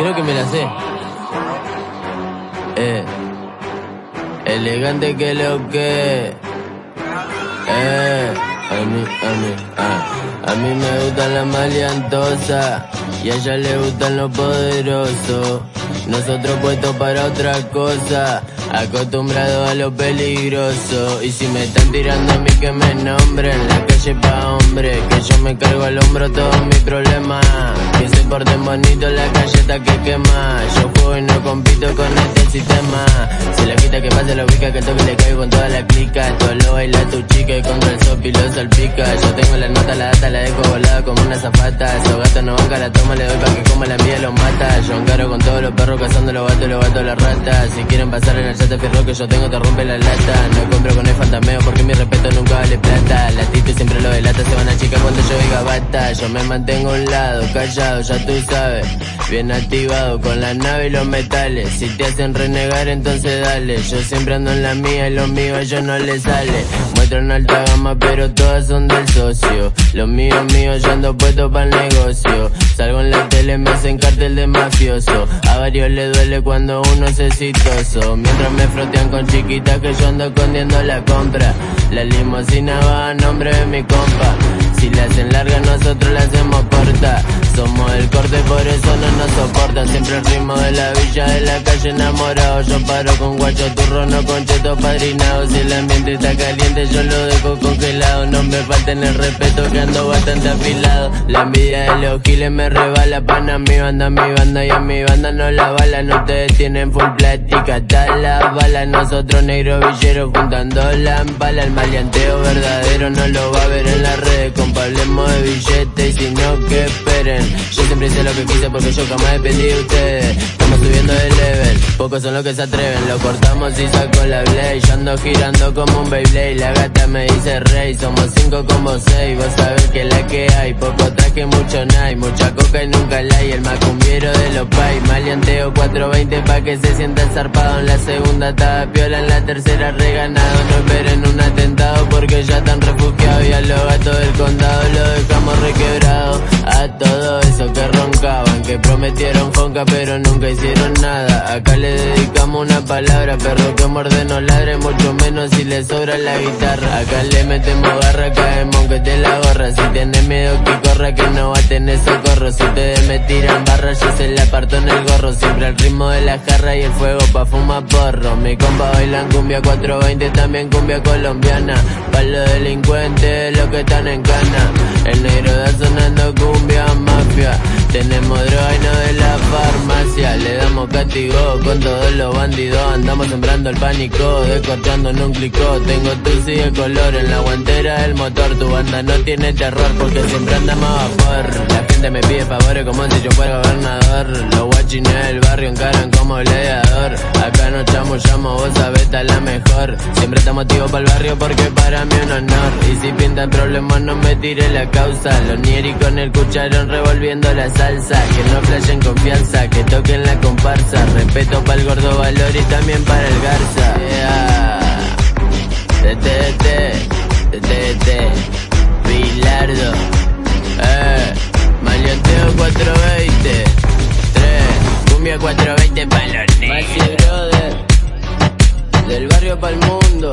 creo que me la sé. Eh, elegante que lo que. Eh, a mí, a mí, ah. A mí me gustan las maleantosas y a ella le gustan los poderosos. Nosotros puestos para otra cosa, acostumbrados a lo peligroso. Y si me están tirando a mí que me nombren, la calle pa' hombre, que yo me cargo al hombro todos mis problemas. Porten bonito la calle está que quema. Yo juego y no compito con este sistema. Si la quita que pase la ubica, que toque le caigo con toda la clica. Esto lo baila tu chica y contra el sopi lo salpica. Yo tengo la nota, la data, la dejo volada como una zafata. Esos gatos no banca, la toma, le doy pa' que coma la mía los mata. Yo encaro con todos los perros cazando los gatos, los gatos, las ratas. Si quieren pasar en el chat de fierro que yo tengo, te rompe la lata. No compro con el fantameo porque mi respeto nunca vale plata. La tito siempre lo delata, se van a chica cuando yo diga bata. Yo me mantengo a un lado, callado, ya tú sabes. Bien activado con la nave y los metales. Si te hacen renegar, entonces dale. Yo siempre ando en la mía y lo mío a ellos no les sale. Muestran alta gama, pero todas son del socio. Lo mío mío, yo ando puesto para el negocio. Salgo en la tele, me hacen cartel de mafioso. A varios le duele cuando uno es exitoso. Mientras me frotean con chiquitas que yo ando escondiendo la compra. La limosina va a nombre de mi compa. Si la hacen larga, nosotros la hacemos corta. Somos el corte, por eso no nos Siempre el ritmo de la villa, de la calle enamorado. Yo paro con guacho turro, no con cheto padrinado. Si el ambiente está caliente, yo lo dejo congelado. No me falten el respeto, que bastante afilado. La envidia de los giles me rebala. Pana mi banda, mi banda y a mi banda no la bala. No te detienen full plática, hasta la bala. Nosotros negros villeros juntando la bala. El maleanteo verdadero no lo va a ver en las redes. Compa, hablemos de billetes y no, que esperen. Yo siempre hice lo que quise porque yo jamás dependí de ustedes. Estamos subiendo de level, pocos son los que se atreven. Lo cortamos y saco la blade. Yo ando girando como un Beyblade. La gata me dice rey, somos cinco como seis. Vos sabés que la que hay, poco traje, mucho night. Mucha coca y nunca la hay. El macumbiero de los pais. Maleanteo 420 pa' que se sienta zarpado. En la segunda estaba piola, en la tercera reganado. No esperen un atentado porque ya están refugiados. Y a pero nunca hicieron nada. Acá le dedicamos una palabra, perro que muerde no ladre, mucho menos si le sobra la guitarra. Acá le metemos garra, caemos que te la gorra. Si tienes miedo que corra, que no va a tener socorro. Si ustedes me tiran barra, yo se la parto en el gorro. Siempre al ritmo de la jarra y el fuego pa' fumar porro. Mi compa bailan cumbia 420, también cumbia colombiana. Pa' los delincuentes, los que están en cana. El negro da sonando cumbia mafia. Tenemos droga y no de la farmacia. Le damos castigo con todos los bandidos. Andamos sembrando el pánico, descorchando en un clicó. Tengo tu de color en la guantera del motor. Tu banda no tiene terror porque siempre andamos a vapor. Gente me pide favores como si yo fuera gobernador. Los guachines del barrio encaran como gladiador. Acá no chamo, llamo, vos sabés, está la mejor. Siempre estamos activos para el barrio porque para mí un honor. Y si pintan problemas, no me tire la causa. Los nieri con el cucharón revolviendo la salsa. Que no flashen confianza, que toquen la comparsa. Respeto para el gordo valor y también Del barrio para el mundo.